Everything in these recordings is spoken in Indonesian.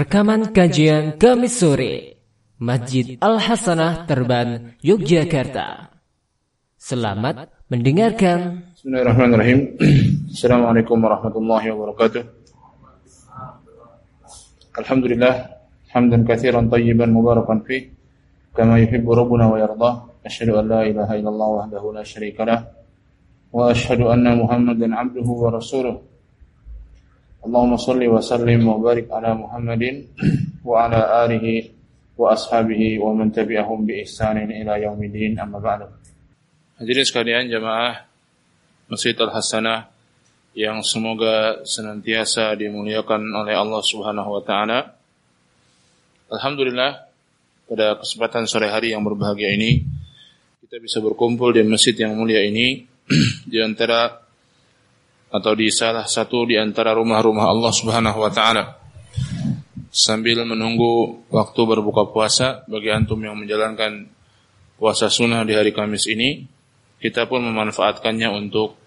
Rekaman kajian Kamis sore Masjid Al-Hasanah Terban Yogyakarta. Selamat mendengarkan. Bismillahirrahmanirrahim. Assalamualaikum warahmatullahi wabarakatuh. Alhamdulillah Hamdan kathiran tayyiban mubarakan fi Kama yuhibbu rabbuna wa yardah. Ashadu an la ilaha illallah wahdahu la sharika lah Wa ashadu anna muhammadan abduhu wa rasuluh Allahumma salli wa sallim wa barik ala Muhammadin wa ala alihi wa ashabihi wa man tabi'ahum bi ihsanin ila yaumidin amma ba'du. Hadirin sekalian jamaah Masjid Al-Hasanah yang semoga senantiasa dimuliakan oleh Allah Subhanahu wa taala. Alhamdulillah pada kesempatan sore hari yang berbahagia ini kita bisa berkumpul di masjid yang mulia ini di antara atau di salah satu di antara rumah-rumah Allah Subhanahu wa taala. Sambil menunggu waktu berbuka puasa bagi antum yang menjalankan puasa sunnah di hari Kamis ini, kita pun memanfaatkannya untuk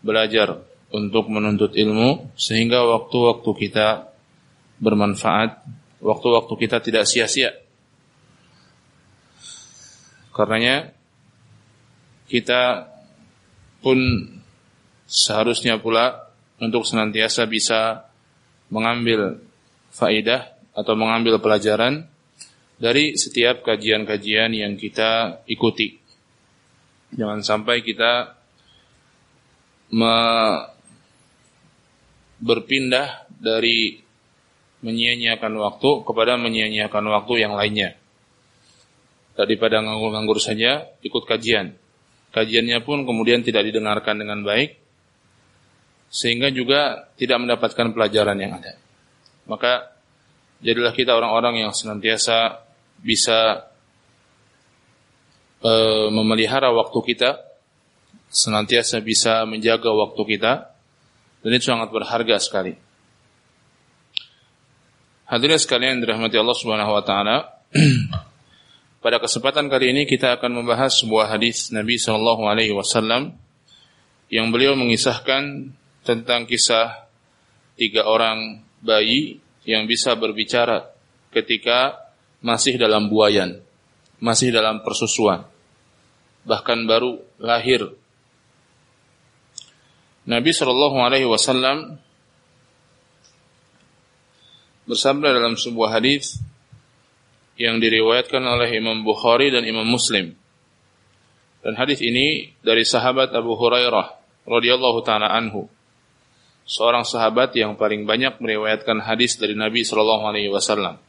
belajar, untuk menuntut ilmu sehingga waktu-waktu kita bermanfaat, waktu-waktu kita tidak sia-sia. Karenanya kita pun seharusnya pula untuk senantiasa bisa mengambil faidah atau mengambil pelajaran dari setiap kajian-kajian yang kita ikuti. Jangan sampai kita berpindah dari menyia-nyiakan waktu kepada menyia-nyiakan waktu yang lainnya. Daripada nganggur-nganggur saja, ikut kajian. Kajiannya pun kemudian tidak didengarkan dengan baik, sehingga juga tidak mendapatkan pelajaran yang ada. Maka jadilah kita orang-orang yang senantiasa bisa e, memelihara waktu kita, senantiasa bisa menjaga waktu kita, dan itu sangat berharga sekali. Hadirin sekalian dirahmati Allah Subhanahu wa taala. Pada kesempatan kali ini kita akan membahas sebuah hadis Nabi wasallam yang beliau mengisahkan tentang kisah tiga orang bayi yang bisa berbicara ketika masih dalam buayan, masih dalam persusuan, bahkan baru lahir. Nabi Shallallahu Alaihi Wasallam bersabda dalam sebuah hadis yang diriwayatkan oleh Imam Bukhari dan Imam Muslim. Dan hadis ini dari sahabat Abu Hurairah radhiyallahu taala anhu seorang sahabat yang paling banyak meriwayatkan hadis dari Nabi Shallallahu Alaihi Wasallam.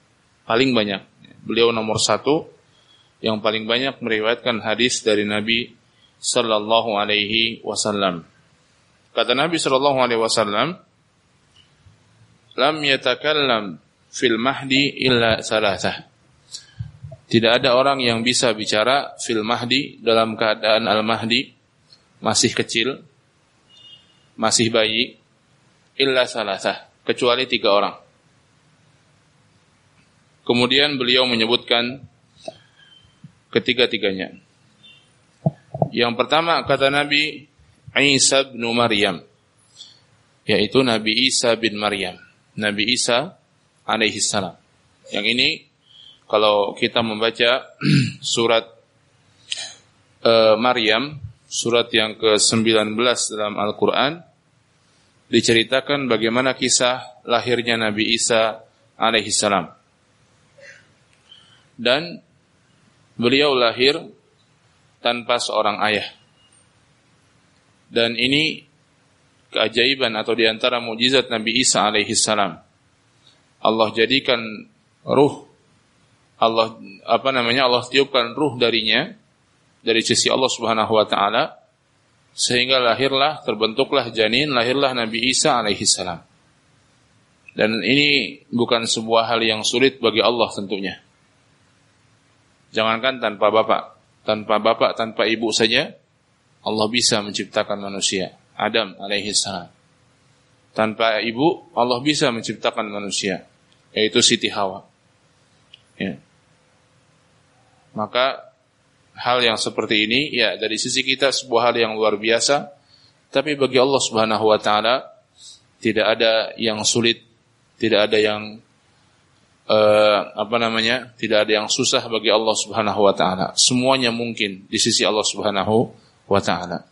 Paling banyak. Beliau nomor satu yang paling banyak meriwayatkan hadis dari Nabi Shallallahu Alaihi Wasallam. Kata Nabi Shallallahu Alaihi Wasallam, "Lam yatakallam fil mahdi illa salasah." Tidak ada orang yang bisa bicara fil mahdi dalam keadaan al mahdi masih kecil, masih bayi, illa salasah, kecuali tiga orang. Kemudian beliau menyebutkan ketiga-tiganya. Yang pertama kata Nabi Isa bin Maryam, yaitu Nabi Isa bin Maryam. Nabi Isa alaihi salam. Yang ini kalau kita membaca surat uh, Maryam, surat yang ke-19 dalam Al-Quran, diceritakan bagaimana kisah lahirnya Nabi Isa alaihi salam. Dan beliau lahir tanpa seorang ayah. Dan ini keajaiban atau di antara mujizat Nabi Isa alaihi salam. Allah jadikan ruh Allah apa namanya Allah tiupkan ruh darinya dari sisi Allah Subhanahu wa taala sehingga lahirlah, terbentuklah janin, lahirlah Nabi Isa alaihi salam. Dan ini bukan sebuah hal yang sulit bagi Allah tentunya. Jangankan tanpa bapak, tanpa bapak, tanpa ibu saja, Allah bisa menciptakan manusia. Adam alaihi salam. Tanpa ibu, Allah bisa menciptakan manusia, yaitu Siti Hawa. Ya. Maka hal yang seperti ini ya dari sisi kita sebuah hal yang luar biasa tapi bagi Allah Subhanahu wa taala tidak ada yang sulit tidak ada yang uh, apa namanya? Tidak ada yang susah bagi Allah Subhanahu wa taala. Semuanya mungkin di sisi Allah Subhanahu wa taala.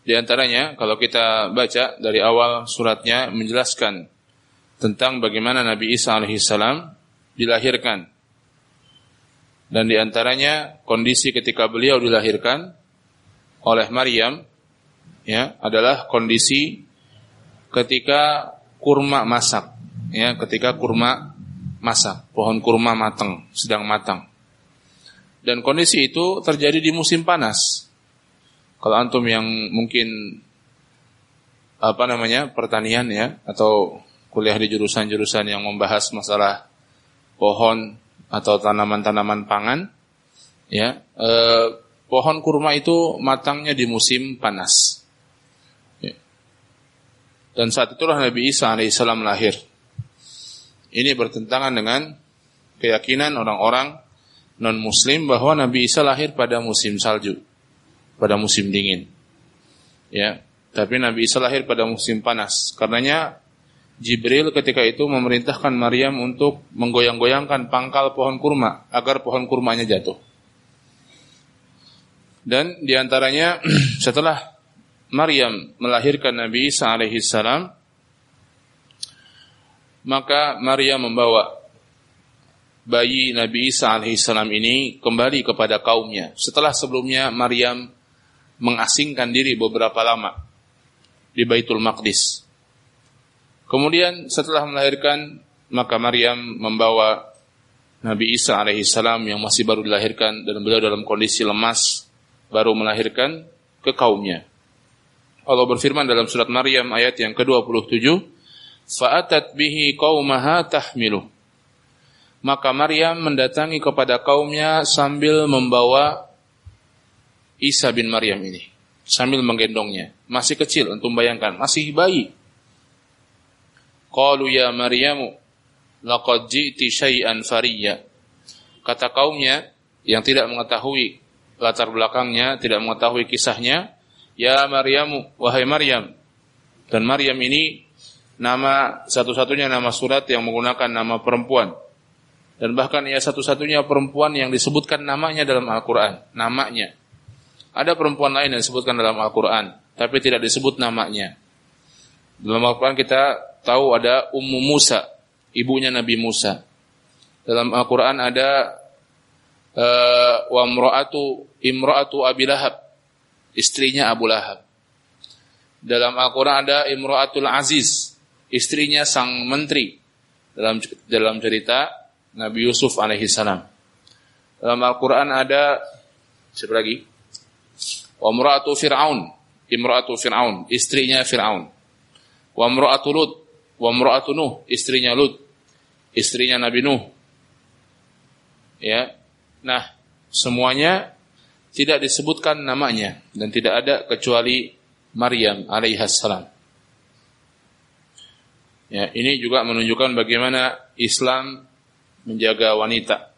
Di antaranya kalau kita baca dari awal suratnya menjelaskan tentang bagaimana Nabi Isa alaihissalam dilahirkan. Dan di antaranya kondisi ketika beliau dilahirkan oleh Maryam ya adalah kondisi ketika kurma masak ya ketika kurma masak pohon kurma matang sedang matang. Dan kondisi itu terjadi di musim panas. Kalau antum yang mungkin apa namanya pertanian ya atau kuliah di jurusan-jurusan yang membahas masalah pohon atau tanaman-tanaman pangan ya eh, pohon kurma itu matangnya di musim panas ya. dan saat itulah Nabi Isa alaihissalam lahir ini bertentangan dengan keyakinan orang-orang non muslim bahwa Nabi Isa lahir pada musim salju pada musim dingin. Ya, tapi Nabi Isa lahir pada musim panas. Karenanya Jibril ketika itu memerintahkan Maryam untuk menggoyang-goyangkan pangkal pohon kurma agar pohon kurmanya jatuh. Dan di antaranya setelah Maryam melahirkan Nabi Isa alaihi salam, maka Maryam membawa bayi Nabi Isa alaihi salam ini kembali kepada kaumnya. Setelah sebelumnya Maryam mengasingkan diri beberapa lama di Baitul Maqdis. Kemudian setelah melahirkan maka Maryam membawa Nabi Isa alaihissalam yang masih baru dilahirkan dan beliau dalam kondisi lemas baru melahirkan ke kaumnya. Allah berfirman dalam surat Maryam ayat yang ke-27, "Fa'atat bihi qaumaha tahmiluh." Maka Maryam mendatangi kepada kaumnya sambil membawa Isa bin Maryam ini sambil menggendongnya. Masih kecil untuk bayangkan, masih bayi. Qalu ya Maryamu laqad ji'ti syai'an fariyya. Kata kaumnya yang tidak mengetahui latar belakangnya, tidak mengetahui kisahnya, ya Maryamu, wahai Maryam. Dan Maryam ini nama satu-satunya nama surat yang menggunakan nama perempuan. Dan bahkan ia satu-satunya perempuan yang disebutkan namanya dalam Al-Quran. Namanya. Ada perempuan lain yang disebutkan dalam Al-Quran, tapi tidak disebut namanya. Dalam Al-Quran kita tahu ada Ummu Musa, ibunya Nabi Musa. Dalam Al-Quran ada uh, wa mra'atu imra'atu Abi Lahab, istrinya Abu Lahab. Dalam Al-Quran ada Imra'atul Aziz, istrinya sang menteri. Dalam dalam cerita Nabi Yusuf alaihi salam. Dalam Al-Quran ada siapa lagi? Wa imra'atu Fir'aun, imra'atu Fir'aun, istrinya Fir'aun. Wa imra'atu Lut, wa imra'atu Nuh, istrinya Lut, istrinya Nabi Nuh. Ya. Nah, semuanya tidak disebutkan namanya dan tidak ada kecuali Maryam alaihissalam. Ya, ini juga menunjukkan bagaimana Islam menjaga wanita.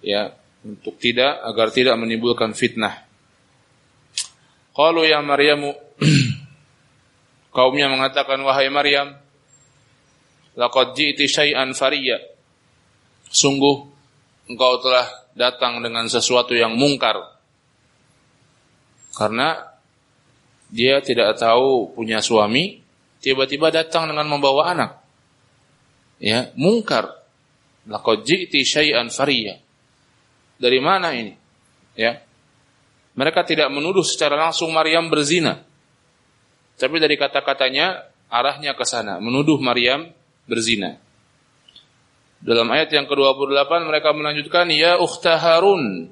Ya, untuk tidak agar tidak menimbulkan fitnah. Qalu ya Maryamu Kaumnya mengatakan wahai Maryam laqad ji'ti syai'an fariya. Sungguh engkau telah datang dengan sesuatu yang mungkar. Karena dia tidak tahu punya suami tiba-tiba datang dengan membawa anak. Ya mungkar. Laqad ji'ti syai'an fariya. Dari mana ini? Ya. Mereka tidak menuduh secara langsung Maryam berzina. Tapi dari kata-katanya arahnya ke sana, menuduh Maryam berzina. Dalam ayat yang ke-28 mereka melanjutkan ya ukhta Harun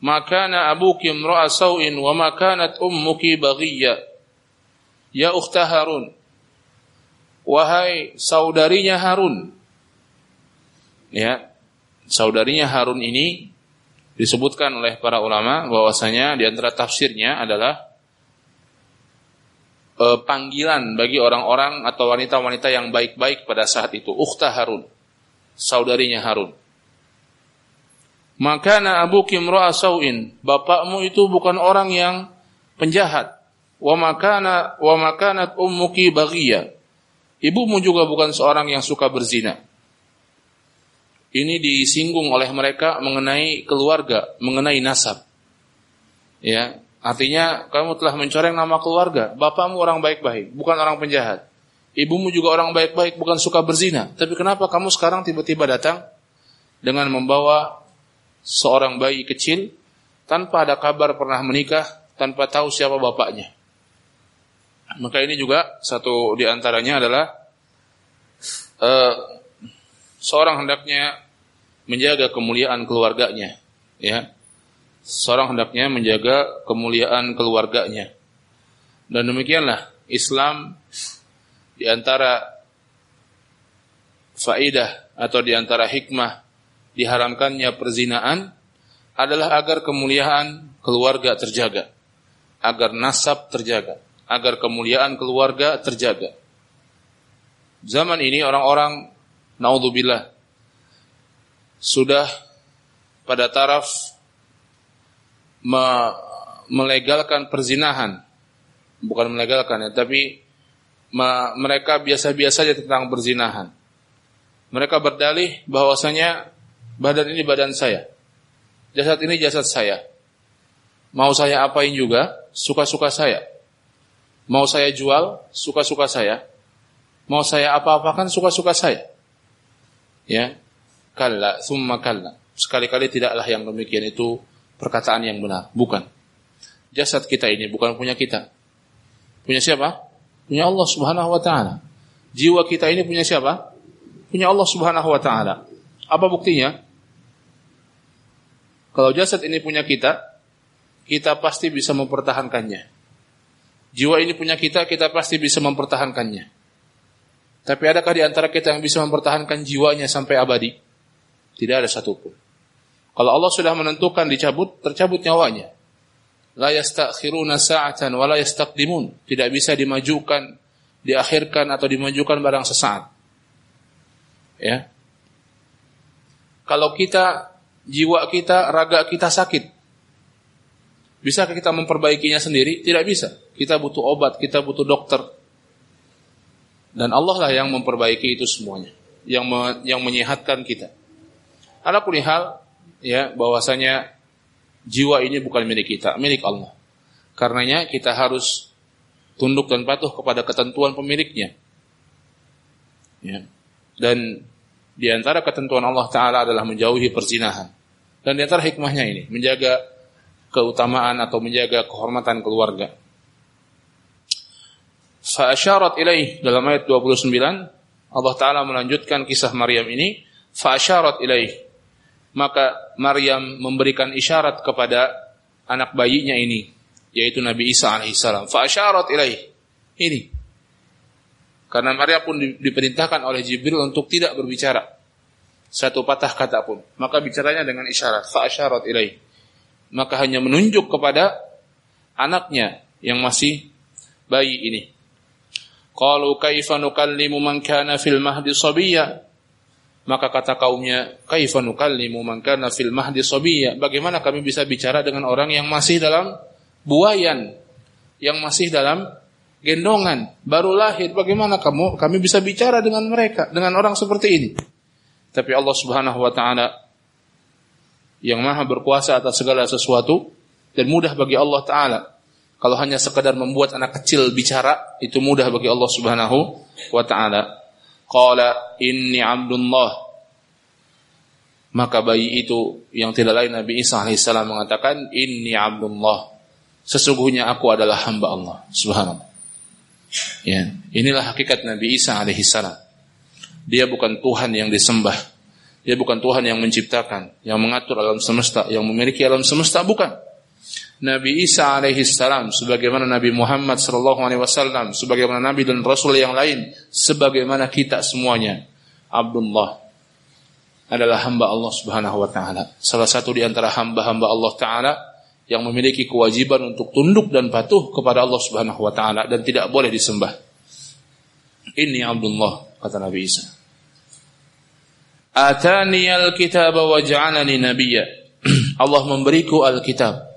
makana abuki imra'a sawin wa makanat ummuki baghiyya. Ya ukhta Harun wahai saudarinya Harun. Ya, saudarinya Harun ini disebutkan oleh para ulama bahwasanya di antara tafsirnya adalah e, panggilan bagi orang-orang atau wanita-wanita yang baik-baik pada saat itu. Ukhta Harun, saudarinya Harun. Makana abuki imra'a sau'in. Bapakmu itu bukan orang yang penjahat. Wa makana wa makanat ummuki ibumu juga bukan seorang yang suka berzina. Ini disinggung oleh mereka mengenai keluarga, mengenai nasab. Ya, artinya kamu telah mencoreng nama keluarga. Bapakmu orang baik-baik, bukan orang penjahat. Ibumu juga orang baik-baik, bukan suka berzina. Tapi kenapa kamu sekarang tiba-tiba datang dengan membawa seorang bayi kecil tanpa ada kabar pernah menikah, tanpa tahu siapa bapaknya? Maka ini juga satu di antaranya adalah uh, seorang hendaknya menjaga kemuliaan keluarganya, ya. Seorang hendaknya menjaga kemuliaan keluarganya. Dan demikianlah Islam di antara faidah atau di antara hikmah diharamkannya perzinaan adalah agar kemuliaan keluarga terjaga, agar nasab terjaga agar kemuliaan keluarga terjaga. Zaman ini orang-orang naudzubillah sudah pada taraf me melegalkan perzinahan. Bukan melegalkan ya, tapi me mereka biasa-biasa saja tentang perzinahan. Mereka berdalih bahwasanya badan ini badan saya. Jasad ini jasad saya. Mau saya apain juga, suka-suka saya. Mau saya jual, suka-suka saya. Mau saya apa-apakan, suka-suka saya. Ya, kalla, summa kalla. Sekali-kali tidaklah yang demikian itu perkataan yang benar. Bukan. Jasad kita ini bukan punya kita. Punya siapa? Punya Allah subhanahu wa ta'ala. Jiwa kita ini punya siapa? Punya Allah subhanahu wa ta'ala. Apa buktinya? Kalau jasad ini punya kita, kita pasti bisa mempertahankannya. Jiwa ini punya kita, kita pasti bisa mempertahankannya. Tapi adakah di antara kita yang bisa mempertahankan jiwanya sampai abadi? Tidak ada satupun. Kalau Allah sudah menentukan dicabut, tercabut nyawanya. La yastakhiruna sa'atan wa la yastaqdimun. Tidak bisa dimajukan, diakhirkan atau dimajukan barang sesaat. Ya. Kalau kita jiwa kita, raga kita sakit, Bisakah kita memperbaikinya sendiri? Tidak bisa. Kita butuh obat, kita butuh dokter. Dan Allah lah yang memperbaiki itu semuanya, yang me, yang menyehatkan kita. Adapun hal ya bahwasanya jiwa ini bukan milik kita, milik Allah. Karenanya kita harus tunduk dan patuh kepada ketentuan pemiliknya. Ya. Dan di antara ketentuan Allah Ta'ala adalah menjauhi perzinahan. Dan di antara hikmahnya ini, menjaga keutamaan atau menjaga kehormatan keluarga. Fa'asyarat ilaih dalam ayat 29 Allah Ta'ala melanjutkan kisah Maryam ini Fa'asyarat ilaih Maka Maryam memberikan isyarat kepada anak bayinya ini Yaitu Nabi Isa alaihissalam Fa'asyarat ilaih. Ini. Karena Maryam pun diperintahkan oleh Jibril untuk tidak berbicara. Satu patah kata pun. Maka bicaranya dengan isyarat. Fa'asyarat ilaih. Maka hanya menunjuk kepada anaknya yang masih bayi ini. Qalu kaifa nukallimu man kana fil mahdi sabiyya? Maka kata kaumnya, kaifa nukallimu man kana fil mahdi sabiyya? Bagaimana kami bisa bicara dengan orang yang masih dalam buayan, yang masih dalam gendongan, baru lahir? Bagaimana kamu kami bisa bicara dengan mereka, dengan orang seperti ini? Tapi Allah Subhanahu wa taala yang maha berkuasa atas segala sesuatu dan mudah bagi Allah Ta'ala. Kalau hanya sekedar membuat anak kecil bicara, itu mudah bagi Allah Subhanahu wa Ta'ala. Qala inni abdullah. Maka bayi itu yang tidak lain Nabi Isa alaihissalam mengatakan, inni abdullah. Sesungguhnya aku adalah hamba Allah. Subhanallah. Ya, inilah hakikat Nabi Isa alaihissalam. Dia bukan Tuhan yang disembah dia bukan Tuhan yang menciptakan, yang mengatur alam semesta, yang memiliki alam semesta, bukan. Nabi Isa alaihi salam sebagaimana Nabi Muhammad sallallahu alaihi wasallam sebagaimana nabi dan rasul yang lain sebagaimana kita semuanya Abdullah adalah hamba Allah Subhanahu wa taala salah satu di antara hamba-hamba Allah taala yang memiliki kewajiban untuk tunduk dan patuh kepada Allah Subhanahu wa taala dan tidak boleh disembah ini Abdullah kata Nabi Isa Atani al-kitab wa ja'alani nabiyya. Allah memberiku al-kitab.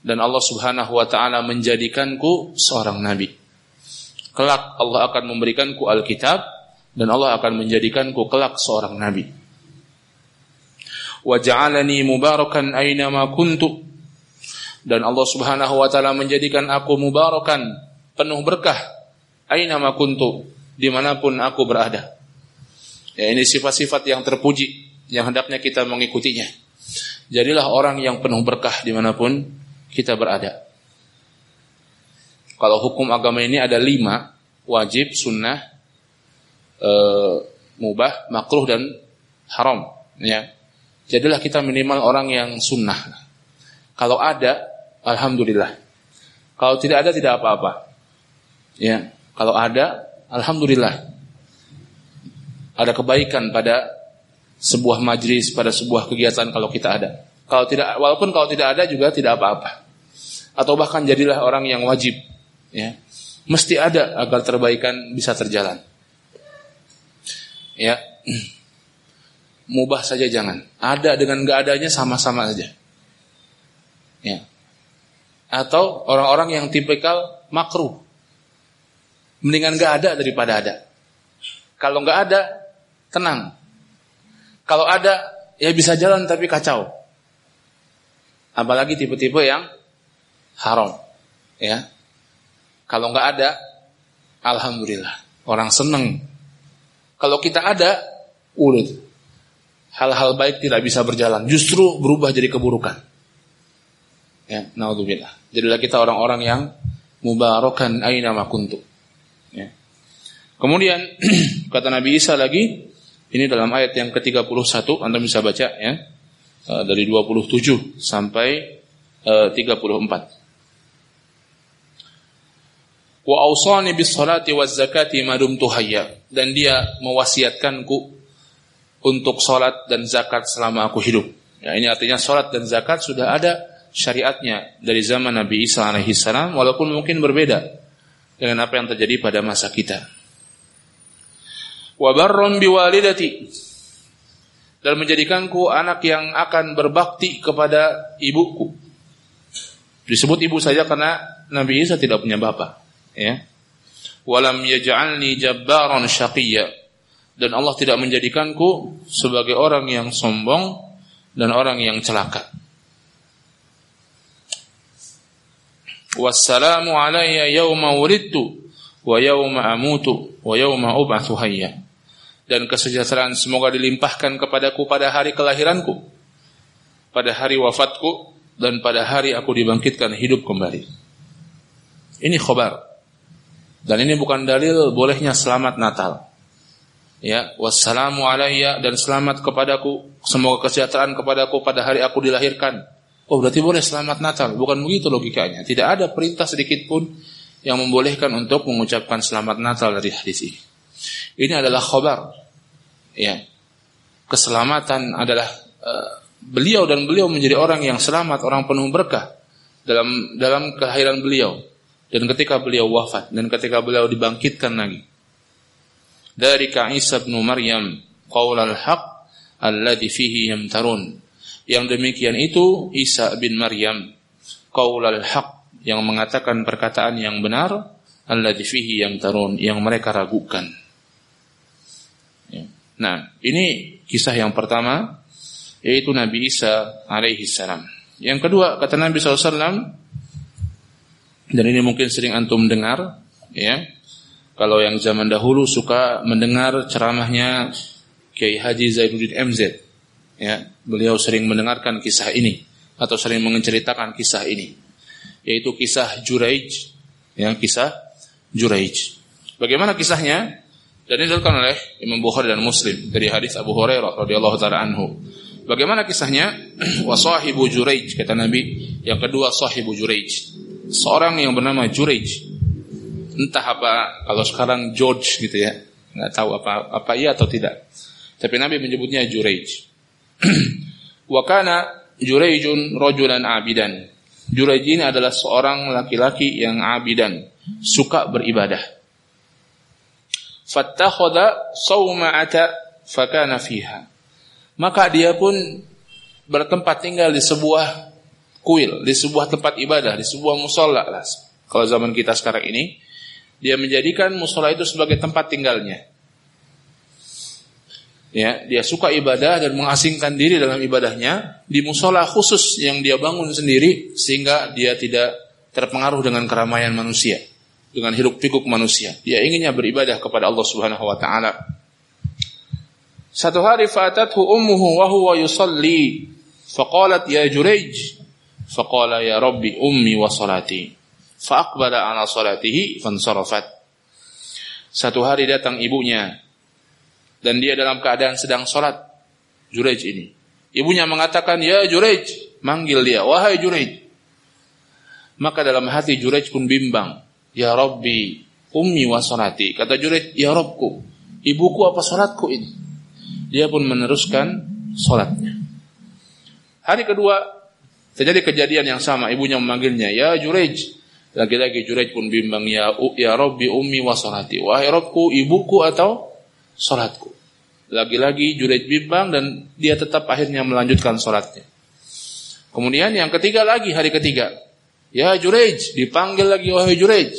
Dan Allah Subhanahu wa taala menjadikanku seorang nabi. kelak Allah akan memberikanku Alkitab dan Allah akan menjadikanku kelak seorang nabi. Wa ja'alani mubarakan aina ma kuntu dan Allah Subhanahu wa taala menjadikan aku mubarakan penuh berkah aina ma kuntu di mana pun aku berada. Ya ini sifat-sifat yang terpuji yang hendaknya kita mengikutinya. Jadilah orang yang penuh berkah di mana pun kita berada. Kalau hukum agama ini ada lima, wajib, sunnah, e, mubah, makruh dan haram. Ya, jadilah kita minimal orang yang sunnah. Kalau ada, alhamdulillah. Kalau tidak ada, tidak apa-apa. Ya, kalau ada, alhamdulillah. Ada kebaikan pada sebuah majlis, pada sebuah kegiatan kalau kita ada. Kalau tidak, walaupun kalau tidak ada juga tidak apa-apa. Atau bahkan jadilah orang yang wajib ya. Mesti ada agar terbaikan bisa terjalan. Ya. Mubah saja jangan. Ada dengan gak adanya sama-sama saja. Ya. Atau orang-orang yang tipikal makruh. Mendingan gak ada daripada ada. Kalau gak ada tenang. Kalau ada ya bisa jalan tapi kacau apalagi tipe-tipe yang haram ya kalau nggak ada, alhamdulillah. Orang seneng. Kalau kita ada, urut. Hal-hal baik tidak bisa berjalan, justru berubah jadi keburukan. Ya, naudzubillah. Jadilah kita orang-orang yang mubarakan aina makuntu. Ya. Kemudian kata Nabi Isa lagi, ini dalam ayat yang ke-31 Anda bisa baca ya. Eh, dari 27 sampai uh, eh, 34 wa awsani bis salati waz zakati madum tuhayya dan dia mewasiatkanku untuk salat dan zakat selama aku hidup. Ya, ini artinya salat dan zakat sudah ada syariatnya dari zaman Nabi Isa alaihi salam walaupun mungkin berbeda dengan apa yang terjadi pada masa kita. Wa barron biwalidati dan menjadikanku anak yang akan berbakti kepada ibuku. Disebut ibu saja karena Nabi Isa tidak punya bapak ya. Walam yaj'alni jabbaran syaqiyya. Dan Allah tidak menjadikanku sebagai orang yang sombong dan orang yang celaka. Wassalamu alayya yawma wulidtu wa yawma amutu wa yawma ub'atsu hayya dan kesejahteraan semoga dilimpahkan kepadaku pada hari kelahiranku pada hari wafatku dan pada hari aku dibangkitkan hidup kembali ini khabar dan ini bukan dalil bolehnya selamat Natal. Ya, wassalamu alayya dan selamat kepadaku, semoga kesejahteraan kepadaku pada hari aku dilahirkan. Oh, berarti boleh selamat Natal. Bukan begitu logikanya. Tidak ada perintah sedikit pun yang membolehkan untuk mengucapkan selamat Natal dari hadis ini. Ini adalah khobar. Ya. Keselamatan adalah uh, beliau dan beliau menjadi orang yang selamat, orang penuh berkah dalam dalam kelahiran beliau dan ketika beliau wafat dan ketika beliau dibangkitkan lagi dari Isa bin Maryam qaulal haq alladhi fihi yamtarun yang demikian itu Isa bin Maryam qaulal haq yang mengatakan perkataan yang benar alladhi fihi yamtarun yang mereka ragukan. Nah ini kisah yang pertama yaitu Nabi Isa alaihi salam yang kedua kata Nabi SAW dan ini mungkin sering antum dengar, ya. Kalau yang zaman dahulu suka mendengar ceramahnya Kiai Haji Zainuddin MZ, ya. Beliau sering mendengarkan kisah ini atau sering menceritakan kisah ini, yaitu kisah Juraij, ya, kisah Juraij. Bagaimana kisahnya? Dan ini dilakukan oleh Imam Bukhari dan Muslim dari hadis Abu Hurairah radhiyallahu taala anhu. Bagaimana kisahnya? Wasahibu Juraij kata Nabi. Yang kedua sahibu Juraij seorang yang bernama Jurej. Entah apa kalau sekarang George gitu ya. Nggak tahu apa apa iya atau tidak. Tapi Nabi menyebutnya Jurej. Wakana Jurejun rojulan abidan. Jurej ini adalah seorang laki-laki yang abidan, suka beribadah. Fattakhoda sawma'ata fakana fiha. Maka dia pun bertempat tinggal di sebuah kuil di sebuah tempat ibadah, di sebuah musola lah. Kalau zaman kita sekarang ini, Dia menjadikan musola itu sebagai tempat tinggalnya. Ya, dia suka ibadah dan mengasingkan diri dalam ibadahnya di musola khusus yang dia bangun sendiri sehingga dia tidak terpengaruh dengan keramaian manusia, dengan hiruk pikuk manusia. Dia inginnya beribadah kepada Allah Subhanahu wa taala. Satu hari fatathu ummuhu wa huwa yusalli faqalat ya Jurayj faqala ya rabbi ummi wa salati faaqbala ala salatihi fansarafat. Satu hari datang ibunya dan dia dalam keadaan sedang sholat Jurej ini. Ibunya mengatakan, ya Jurej, manggil dia, wahai Jurej. Maka dalam hati Jurej pun bimbang, ya Rabbi, ummi wa salati. Kata Jurej, ya Robku, ibuku apa sholatku ini? Dia pun meneruskan sholatnya. Hari kedua, terjadi kejadian yang sama. Ibunya memanggilnya, ya Jurej. Lagi-lagi Jurej pun bimbang, ya, ya Rabbi ummi wa salati. Wahai Robku, ibuku atau sholatku. Lagi-lagi Jurej bimbang dan dia tetap akhirnya melanjutkan sholatnya. Kemudian yang ketiga lagi, hari ketiga. Ya Jurej, dipanggil lagi wahai Jurej.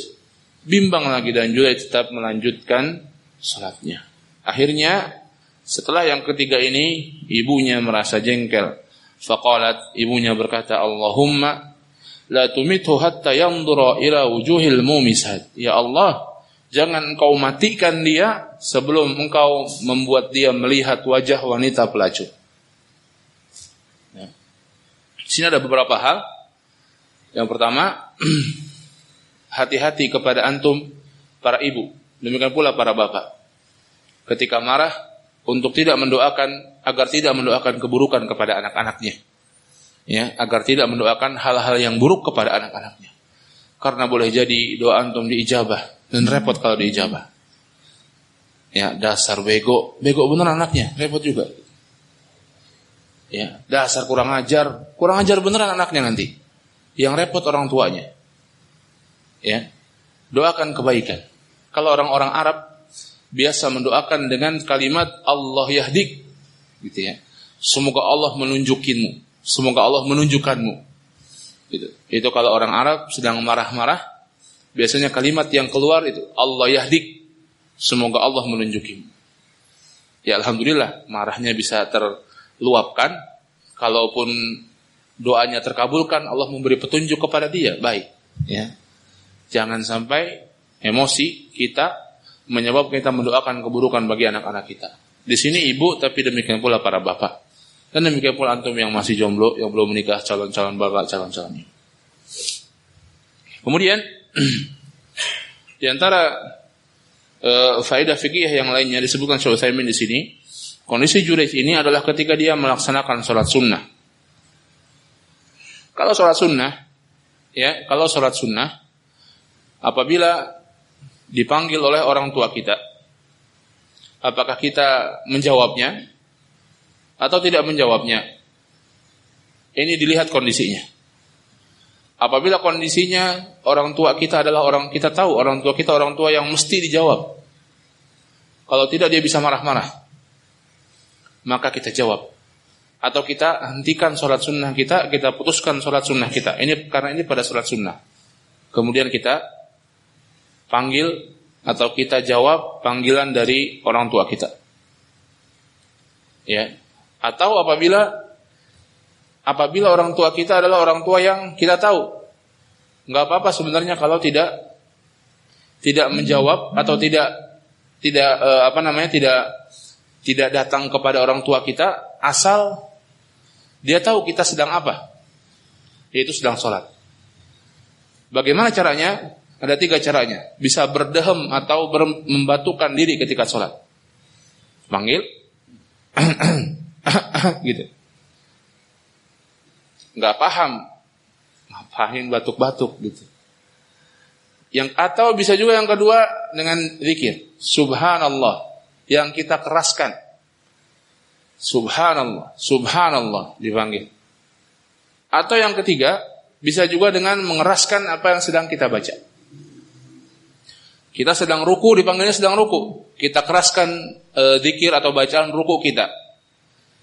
Bimbang lagi dan Jurej tetap melanjutkan sholatnya. Akhirnya setelah yang ketiga ini ibunya merasa jengkel. Faqalat ibunya berkata Allahumma la tumithu hatta yandura ila wujuhil mumisat. Ya Allah, Jangan engkau matikan dia sebelum engkau membuat dia melihat wajah wanita pelacur. Ya. Sini ada beberapa hal. Yang pertama, hati-hati kepada antum para ibu. Demikian pula para bapak. Ketika marah, untuk tidak mendoakan agar tidak mendoakan keburukan kepada anak-anaknya. Ya, agar tidak mendoakan hal-hal yang buruk kepada anak-anaknya. Karena boleh jadi doa antum diijabah dan repot kalau diijabah. Ya, dasar bego. Bego bener anaknya, repot juga. Ya, dasar kurang ajar. Kurang ajar beneran anaknya nanti. Yang repot orang tuanya. Ya. Doakan kebaikan. Kalau orang-orang Arab biasa mendoakan dengan kalimat Allah yahdik gitu ya. Semoga Allah menunjukinmu, semoga Allah menunjukkanmu. Gitu. Itu kalau orang Arab sedang marah-marah Biasanya kalimat yang keluar itu Allah yahdik. Semoga Allah menunjukimu. Ya Alhamdulillah marahnya bisa terluapkan. Kalaupun doanya terkabulkan Allah memberi petunjuk kepada dia. Baik. Ya. Jangan sampai emosi kita menyebabkan kita mendoakan keburukan bagi anak-anak kita. Di sini ibu tapi demikian pula para bapak. Dan demikian pula antum yang masih jomblo, yang belum menikah, calon-calon bapak, calon-calon ini. Kemudian di antara uh, faedah fikih yang lainnya disebutkan Utsaimin di sini, kondisi Jurej ini adalah ketika dia melaksanakan sholat sunnah. Kalau sholat sunnah, ya, kalau sholat sunnah, apabila dipanggil oleh orang tua kita, apakah kita menjawabnya atau tidak menjawabnya? Ini dilihat kondisinya. Apabila kondisinya orang tua kita adalah orang kita tahu orang tua kita orang tua yang mesti dijawab. Kalau tidak dia bisa marah-marah. Maka kita jawab. Atau kita hentikan sholat sunnah kita, kita putuskan sholat sunnah kita. Ini karena ini pada sholat sunnah. Kemudian kita panggil atau kita jawab panggilan dari orang tua kita. Ya. Atau apabila apabila orang tua kita adalah orang tua yang kita tahu. Nggak apa-apa sebenarnya kalau tidak tidak menjawab atau tidak tidak eh, apa namanya tidak tidak datang kepada orang tua kita asal dia tahu kita sedang apa? Yaitu sedang sholat. Bagaimana caranya? Ada tiga caranya. Bisa berdehem atau membatukan diri ketika sholat. Panggil gitu. Nggak paham, ngapain batuk-batuk gitu. Yang atau bisa juga yang kedua dengan zikir, subhanallah. Yang kita keraskan. Subhanallah, subhanallah dipanggil. Atau yang ketiga, bisa juga dengan mengeraskan apa yang sedang kita baca. Kita sedang ruku, dipanggilnya sedang ruku. Kita keraskan e, zikir atau bacaan ruku kita.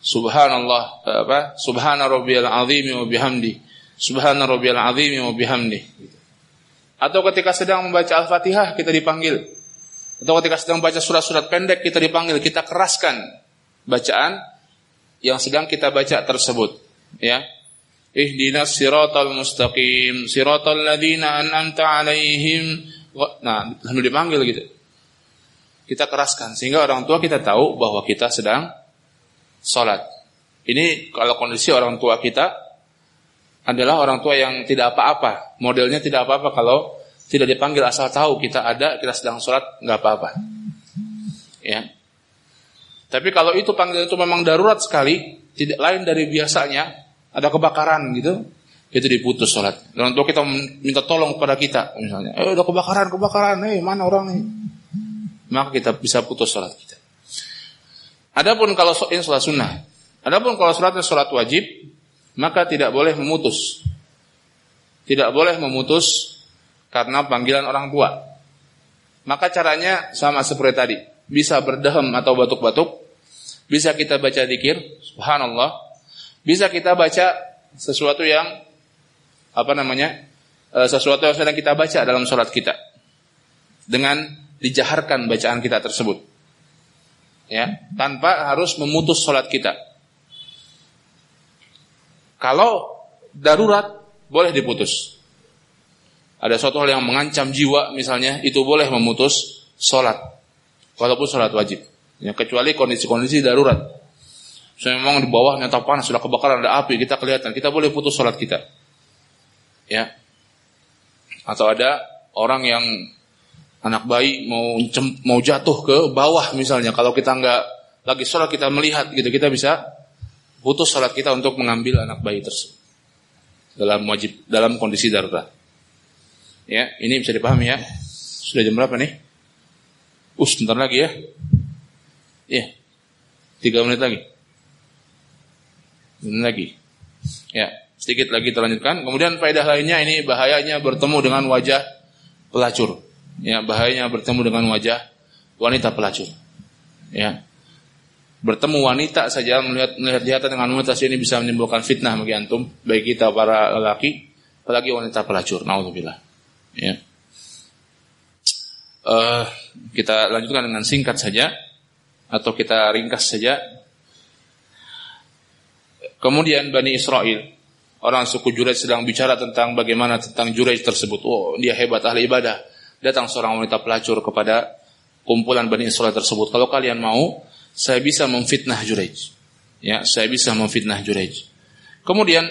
Subhanallah apa? Subhana rabbiyal azim wa bihamdi. Subhana rabbiyal azim wa bihamdi. Atau ketika sedang membaca Al-Fatihah kita dipanggil. Atau ketika sedang baca surat-surat pendek kita dipanggil, kita keraskan bacaan yang sedang kita baca tersebut. Ya. Ihdinas siratal mustaqim, siratal ladzina an'amta alaihim. Nah, lalu dipanggil gitu. Kita keraskan sehingga orang tua kita tahu bahwa kita sedang sholat. Ini kalau kondisi orang tua kita adalah orang tua yang tidak apa-apa. Modelnya tidak apa-apa kalau tidak dipanggil asal tahu kita ada, kita sedang sholat, nggak apa-apa. Ya. Tapi kalau itu panggilan itu memang darurat sekali, tidak lain dari biasanya, ada kebakaran gitu, itu diputus sholat. Orang tua kita minta tolong kepada kita, misalnya, eh udah kebakaran, kebakaran, eh mana orang nih? Maka kita bisa putus sholat kita. Adapun kalau ini sholat sunnah, adapun kalau sholatnya sholat wajib, maka tidak boleh memutus. Tidak boleh memutus karena panggilan orang tua. Maka caranya sama seperti tadi. Bisa berdehem atau batuk-batuk. Bisa kita baca dikir, subhanallah. Bisa kita baca sesuatu yang apa namanya? Eh, sesuatu yang sedang kita baca dalam sholat kita. Dengan dijaharkan bacaan kita tersebut. Ya, tanpa harus memutus sholat kita. Kalau darurat boleh diputus. Ada suatu hal yang mengancam jiwa misalnya itu boleh memutus sholat. Walaupun sholat wajib. Ya, kecuali kondisi-kondisi darurat. Saya memang di bawah nyata panas sudah kebakaran ada api kita kelihatan kita boleh putus sholat kita. Ya. Atau ada orang yang anak bayi mau mau jatuh ke bawah misalnya kalau kita nggak lagi sholat kita melihat gitu kita bisa putus salat kita untuk mengambil anak bayi tersebut dalam wajib dalam kondisi darurat. Ya, ini bisa dipahami ya. Sudah jam berapa nih? Uh, sebentar lagi ya. Ya, tiga menit lagi. Menit lagi. Ya, sedikit lagi terlanjutkan. Kemudian faedah lainnya ini bahayanya bertemu dengan wajah pelacur. Ya, bahayanya bertemu dengan wajah wanita pelacur. Ya, bertemu wanita saja melihat melihat lihat dengan wanita ini bisa menimbulkan fitnah bagi antum baik kita para lelaki apalagi wanita pelacur naudzubillah ya uh, kita lanjutkan dengan singkat saja atau kita ringkas saja kemudian Bani Israel orang suku Juraij sedang bicara tentang bagaimana tentang Juraij tersebut oh dia hebat ahli ibadah datang seorang wanita pelacur kepada kumpulan Bani Israel tersebut kalau kalian mau saya bisa memfitnah Juraij. Ya, saya bisa memfitnah Juraij. Kemudian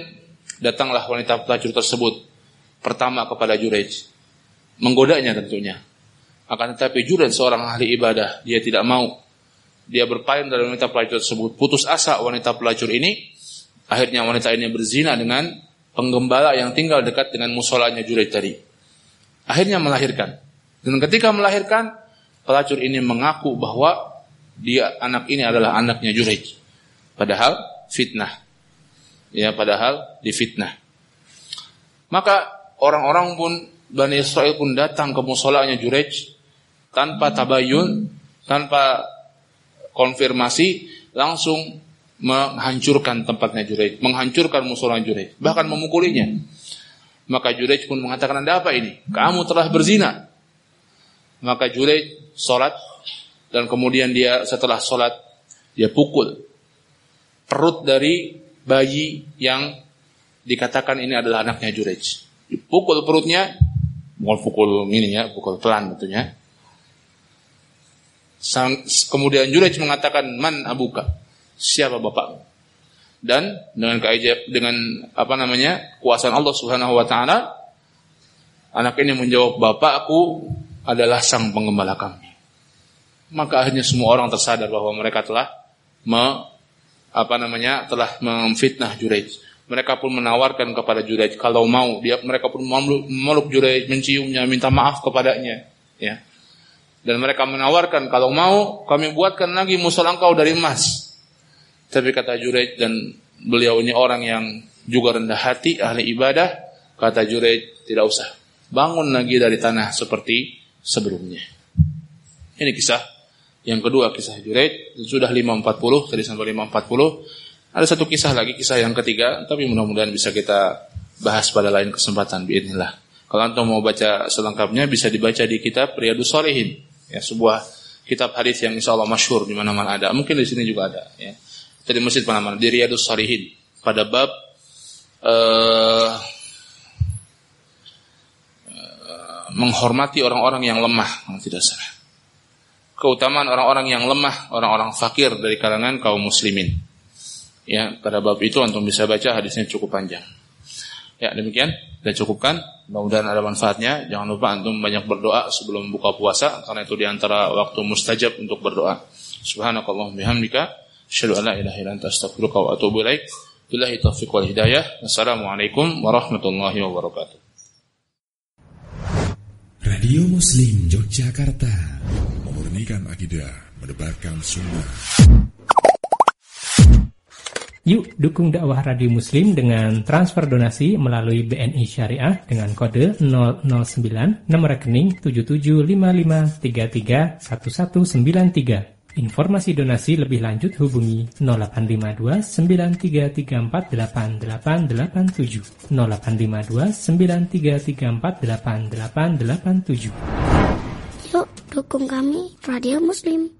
datanglah wanita pelacur tersebut pertama kepada Juraij. Menggodanya tentunya. Akan tetapi Juraij seorang ahli ibadah, dia tidak mau. Dia berpaling dari wanita pelacur tersebut. Putus asa wanita pelacur ini. Akhirnya wanita ini berzina dengan penggembala yang tinggal dekat dengan musolanya Juraij tadi. Akhirnya melahirkan. Dan ketika melahirkan, pelacur ini mengaku bahwa dia anak ini adalah anaknya Jurayj. Padahal fitnah. Ya, padahal difitnah. Maka orang-orang pun Bani Israel pun datang ke musolanya Jurayj tanpa tabayun, tanpa konfirmasi, langsung menghancurkan tempatnya Jurayj, menghancurkan musolanya Jurayj, bahkan memukulinya. Maka Jurayj pun mengatakan, "Anda apa ini? Kamu telah berzina." Maka Jurayj salat dan kemudian dia setelah sholat dia pukul perut dari bayi yang dikatakan ini adalah anaknya Jurej. Dipukul perutnya, bukan pukul ini ya, pukul pelan tentunya. Kemudian Jurej mengatakan man abuka, siapa bapakmu? Dan dengan keajab dengan apa namanya kuasaan Allah Subhanahu Wa Taala, anak ini menjawab bapakku adalah sang penggembala kami maka akhirnya semua orang tersadar bahwa mereka telah me, apa namanya telah memfitnah Juraij. Mereka pun menawarkan kepada Juraij kalau mau dia mereka pun memeluk Juraij, menciumnya, minta maaf kepadanya, ya. Dan mereka menawarkan kalau mau kami buatkan lagi musola engkau dari emas. Tapi kata Juraij dan beliau ini orang yang juga rendah hati, ahli ibadah, kata Juraij tidak usah. Bangun lagi dari tanah seperti sebelumnya. Ini kisah yang kedua kisah Jureid sudah 540 tadi sampai 540. Ada satu kisah lagi kisah yang ketiga tapi mudah-mudahan bisa kita bahas pada lain kesempatan biidznillah. Kalau antum mau baca selengkapnya bisa dibaca di kitab Riyadus Salihin, ya sebuah kitab hadis yang insya Allah masyhur di mana-mana ada. Mungkin di sini juga ada, ya. Itu di masjid mana-mana di Riyadus Salihin pada bab uh, menghormati orang-orang yang lemah, tidak salah. Keutamaan orang-orang yang lemah, orang-orang fakir dari kalangan kaum muslimin. Ya, pada bab itu antum bisa baca hadisnya cukup panjang. Ya, demikian kita cukupkan. Mudah-mudahan ada manfaatnya. Jangan lupa antum banyak berdoa sebelum buka puasa karena itu di antara waktu mustajab untuk berdoa. Subhanakallahumma bihamdika asyhadu an la ilaha illa anta astaghfiruka wa atubu ilaik. Billahi taufiq wal hidayah. Wassalamualaikum warahmatullahi wabarakatuh. Radio Muslim Yogyakarta Memurnikan akidah Mendebarkan sunnah Yuk dukung dakwah Radio Muslim dengan transfer donasi melalui BNI Syariah dengan kode 009 nomor rekening 7755331193. Informasi donasi lebih lanjut hubungi 0852 93348887 0852 93348887 Yuk dukung kami Radio Muslim